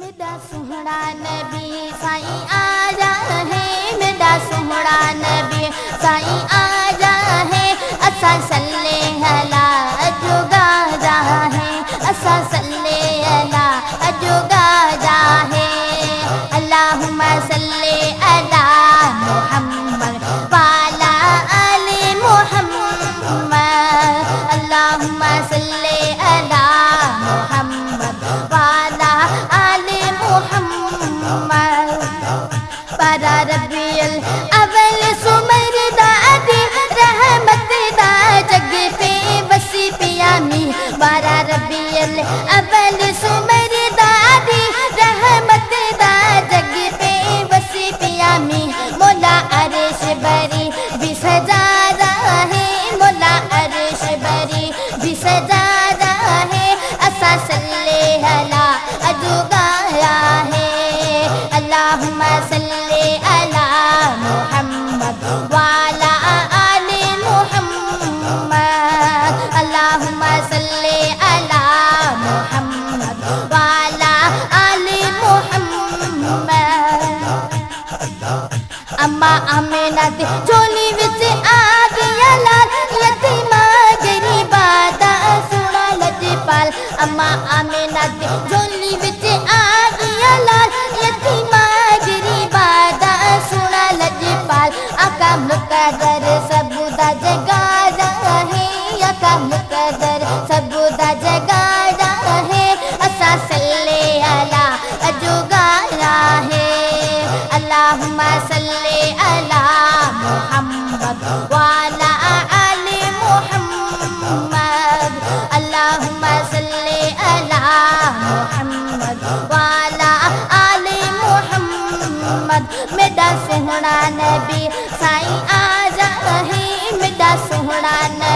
میرا سہڑا نبی سائیں آ جا ہے میرا سہڑا نبی سائیں ربی الاول سمر دادی، رحمت دا جگ پہ بسی پیامی۔ مولا عرش بری بھی سجا ہے، مولا عرش بری بھی سجا ہے۔ اسا صلی علی اجو گایا ہے۔ اللہم صلی علی محمد والا آل محمد۔ اللہم صلی اما امینہ دی چولی وچ آ گیا لال یتیما غریبا دا سونا لجپال اما امینہ دی چولی وچ آ گیا لال یتیما غریبا دا سونا لجپال آقا مقدر سب دا جگا رہے آقا مقدر سب دا جگا رہے اسا صلی علی اجوگا رہے اللہم صلی بھی سائیں آ رہے میرا سوہنا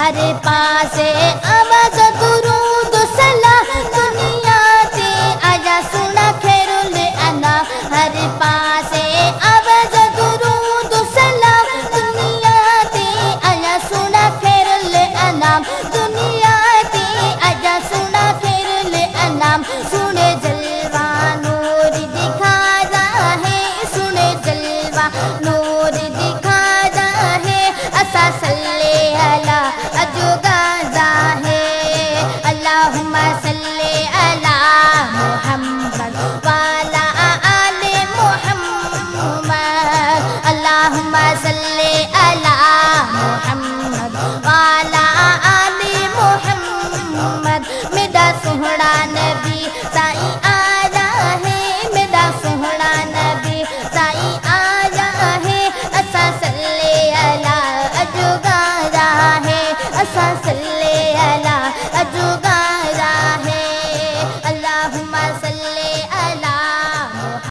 ہر پاسے